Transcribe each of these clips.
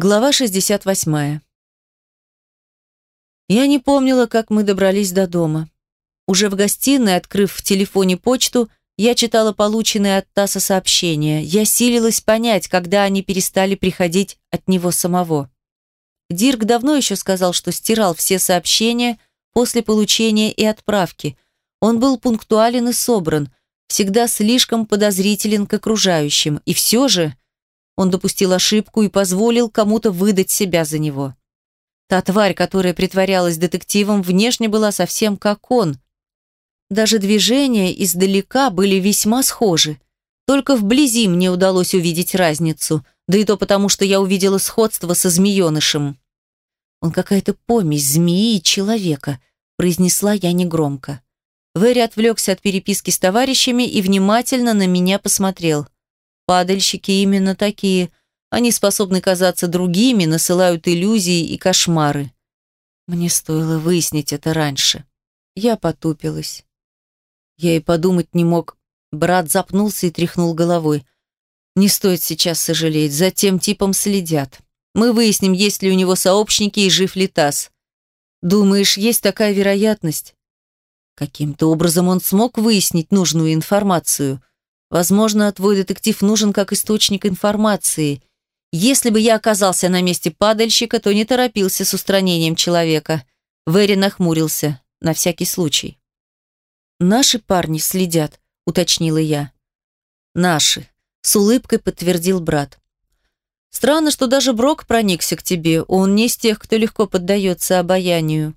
Глава 68. Я не помнила, как мы добрались до дома. Уже в гостиной, открыв в телефоне почту, я читала полученные от Таса сообщения. Я силилась понять, когда они перестали приходить от него самого. Дирк давно еще сказал, что стирал все сообщения после получения и отправки. Он был пунктуален и собран, всегда слишком подозрителен к окружающим, и все же он допустил ошибку и позволил кому-то выдать себя за него. Та тварь, которая притворялась детективом, внешне была совсем как он. Даже движения издалека были весьма схожи. Только вблизи мне удалось увидеть разницу, да и то потому, что я увидела сходство со змеенышем. «Он какая-то помесь змеи и человека», – произнесла я негромко. Вэри отвлекся от переписки с товарищами и внимательно на меня посмотрел – Падальщики именно такие. Они способны казаться другими, насылают иллюзии и кошмары. Мне стоило выяснить это раньше. Я потупилась. Я и подумать не мог. Брат запнулся и тряхнул головой. Не стоит сейчас сожалеть, за тем типом следят. Мы выясним, есть ли у него сообщники и жив ли Тасс. Думаешь, есть такая вероятность? Каким-то образом он смог выяснить нужную информацию. Возможно, твой детектив нужен как источник информации. Если бы я оказался на месте падальщика, то не торопился с устранением человека. Вэри нахмурился, на всякий случай. «Наши парни следят», — уточнила я. «Наши», — с улыбкой подтвердил брат. «Странно, что даже Брок проникся к тебе. Он не из тех, кто легко поддается обаянию».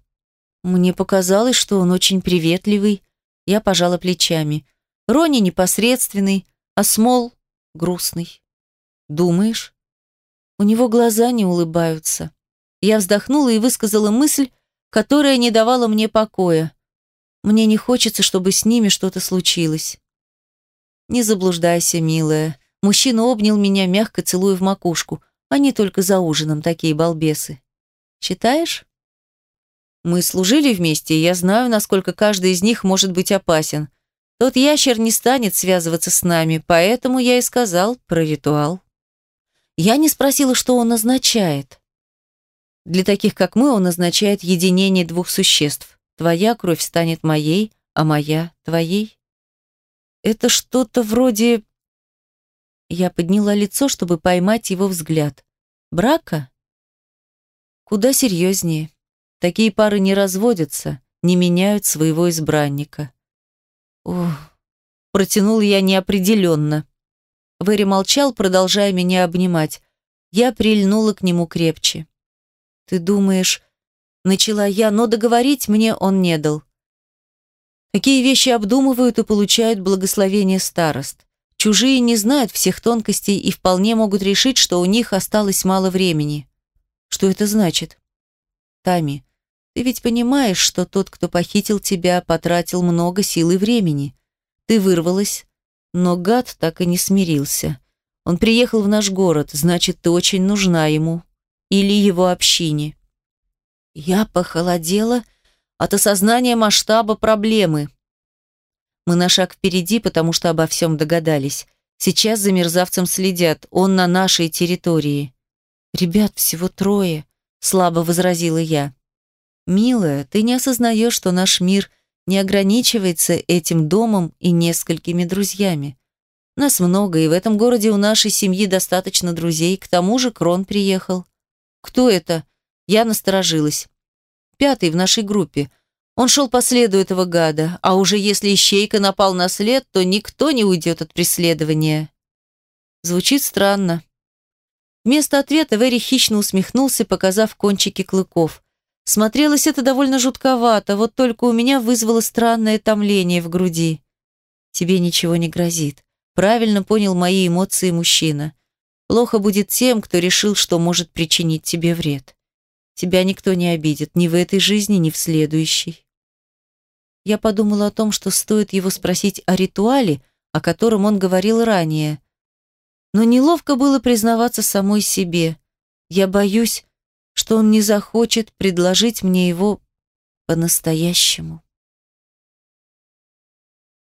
Мне показалось, что он очень приветливый. Я пожала плечами. Рони непосредственный, а Смол грустный. Думаешь? У него глаза не улыбаются. Я вздохнула и высказала мысль, которая не давала мне покоя. Мне не хочется, чтобы с ними что-то случилось. Не заблуждайся, милая. Мужчина обнял меня, мягко целуя в макушку. Они только за ужином, такие балбесы. Читаешь? Мы служили вместе, и я знаю, насколько каждый из них может быть опасен. Тот ящер не станет связываться с нами, поэтому я и сказал про ритуал. Я не спросила, что он означает. Для таких, как мы, он означает единение двух существ. Твоя кровь станет моей, а моя – твоей. Это что-то вроде... Я подняла лицо, чтобы поймать его взгляд. Брака? Куда серьезнее. Такие пары не разводятся, не меняют своего избранника. Ох, протянул я неопределенно. Вэри молчал, продолжая меня обнимать. Я прильнула к нему крепче. «Ты думаешь...» Начала я, но договорить мне он не дал. Такие вещи обдумывают и получают благословение старост. Чужие не знают всех тонкостей и вполне могут решить, что у них осталось мало времени. Что это значит? Тами, ты ведь понимаешь, что тот, кто похитил тебя, потратил много сил и времени. Ты вырвалась, но гад так и не смирился. Он приехал в наш город, значит, ты очень нужна ему. Или его общине. Я похолодела от осознания масштаба проблемы. Мы на шаг впереди, потому что обо всем догадались. Сейчас за мерзавцем следят, он на нашей территории. «Ребят, всего трое», — слабо возразила я. «Милая, ты не осознаешь, что наш мир не ограничивается этим домом и несколькими друзьями. Нас много, и в этом городе у нашей семьи достаточно друзей. К тому же Крон приехал». «Кто это?» Я насторожилась. «Пятый в нашей группе. Он шел по следу этого гада, а уже если Ищейка напал на след, то никто не уйдет от преследования». Звучит странно. Вместо ответа Вэри хищно усмехнулся, показав кончики клыков. Смотрелось это довольно жутковато, вот только у меня вызвало странное томление в груди. Тебе ничего не грозит. Правильно понял мои эмоции мужчина. Плохо будет тем, кто решил, что может причинить тебе вред. Тебя никто не обидит ни в этой жизни, ни в следующей. Я подумала о том, что стоит его спросить о ритуале, о котором он говорил ранее. Но неловко было признаваться самой себе. Я боюсь, что он не захочет предложить мне его по-настоящему.